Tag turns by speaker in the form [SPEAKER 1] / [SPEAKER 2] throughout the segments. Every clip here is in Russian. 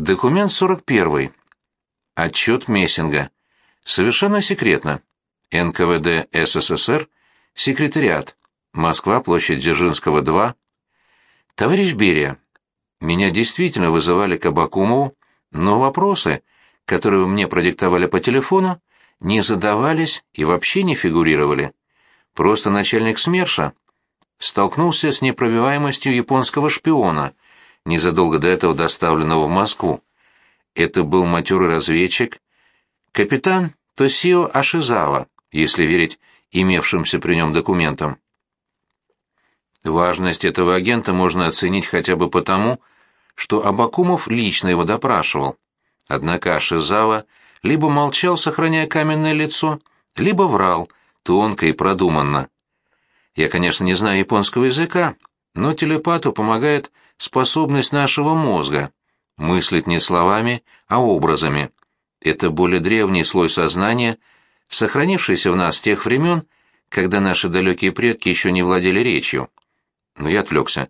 [SPEAKER 1] Документ 41. Отчет Мессинга. Совершенно секретно. НКВД СССР. Секретариат. Москва, площадь Дзержинского, 2. Товарищ Берия, меня действительно вызывали к Абакумову, но вопросы, которые вы мне продиктовали по телефону, не задавались и вообще не фигурировали. Просто начальник СМЕРШа столкнулся с непробиваемостью японского шпиона, незадолго до этого доставленного в Москву. Это был матерый разведчик, капитан Тосио Ашизава, если верить имевшимся при нем документам. Важность этого агента можно оценить хотя бы потому, что Абакумов лично его допрашивал. Однако Ашизава либо молчал, сохраняя каменное лицо, либо врал, тонко и продуманно. Я, конечно, не знаю японского языка, но телепату помогает способность нашего мозга мыслить не словами, а образами. Это более древний слой сознания, сохранившийся в нас с тех времен, когда наши далекие предки еще не владели речью. Но я отвлекся.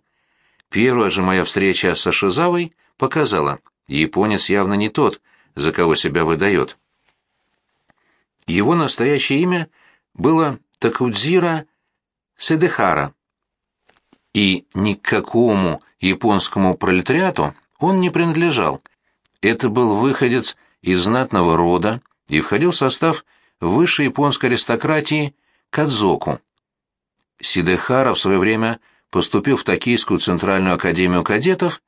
[SPEAKER 1] Первая же моя встреча с Ашизавой показала, японец явно не тот, за кого себя выдает. Его настоящее имя было Такудзира Седехара, и ни к какому японскому пролетариату он не принадлежал. Это был выходец из знатного рода и входил в состав высшей японской аристократии Кадзоку. Сидехара в свое время поступил в Токийскую центральную академию кадетов,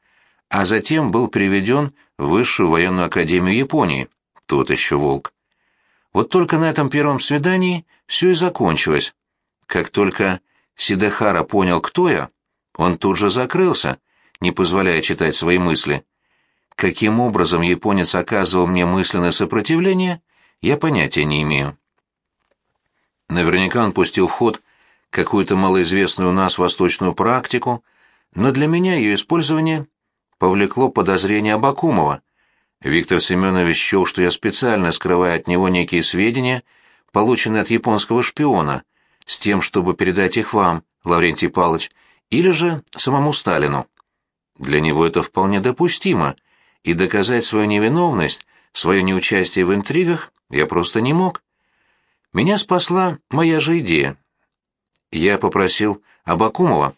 [SPEAKER 1] а затем был переведен в Высшую военную академию Японии. Тот еще волк. Вот только на этом первом свидании все и закончилось. Как только Сидехара понял, кто я, он тут же закрылся, не позволяя читать свои мысли. Каким образом японец оказывал мне мысленное сопротивление, я понятия не имею. Наверняка он пустил в ход какую-то малоизвестную у нас восточную практику, но для меня ее использование повлекло подозрение Абакумова. Виктор Семенович счел, что я специально скрываю от него некие сведения, полученные от японского шпиона, с тем, чтобы передать их вам, Лаврентий Павлович, или же самому Сталину. Для него это вполне допустимо, и доказать свою невиновность, свое неучастие в интригах я просто не мог. Меня спасла моя же идея я попросил Абакумова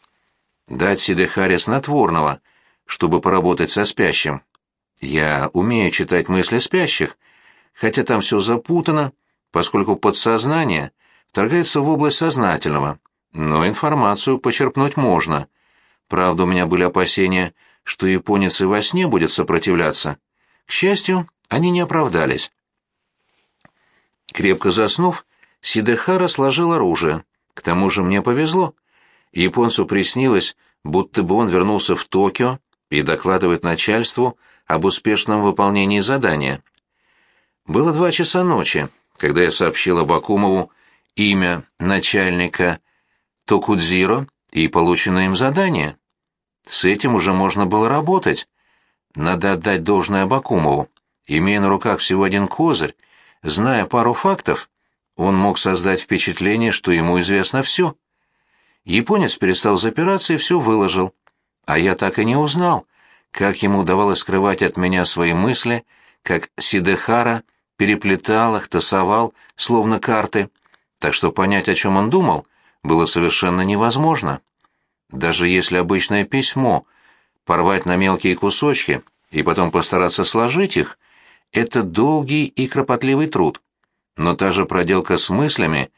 [SPEAKER 1] дать Сидехаре снотворного, чтобы поработать со спящим. Я умею читать мысли спящих, хотя там все запутано, поскольку подсознание вторгается в область сознательного, но информацию почерпнуть можно. Правда, у меня были опасения, что японец и во сне будет сопротивляться. К счастью, они не оправдались. Крепко заснув, Сидехара сложил оружие, к тому же мне повезло. Японцу приснилось, будто бы он вернулся в Токио и докладывает начальству об успешном выполнении задания. Было два часа ночи, когда я сообщил Абакумову имя начальника Токудзиро и полученное им задание. С этим уже можно было работать. Надо отдать должное Абакумову. Имея на руках всего один козырь, зная пару фактов, он мог создать впечатление, что ему известно все. Японец перестал запираться и все выложил. А я так и не узнал, как ему удавалось скрывать от меня свои мысли, как Сидехара переплетал их, тасовал, словно карты, так что понять, о чем он думал, было совершенно невозможно. Даже если обычное письмо порвать на мелкие кусочки и потом постараться сложить их, это долгий и кропотливый труд. Но та же проделка с мыслями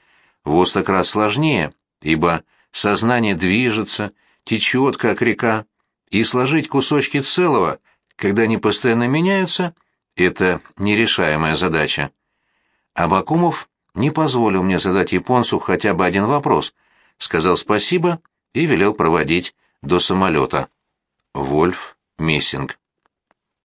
[SPEAKER 1] в раз сложнее, ибо сознание движется, течет, как река, и сложить кусочки целого, когда они постоянно меняются, это нерешаемая задача. Абакумов не позволил мне задать японцу хотя бы один вопрос, сказал спасибо и велел проводить до самолета. Вольф Мессинг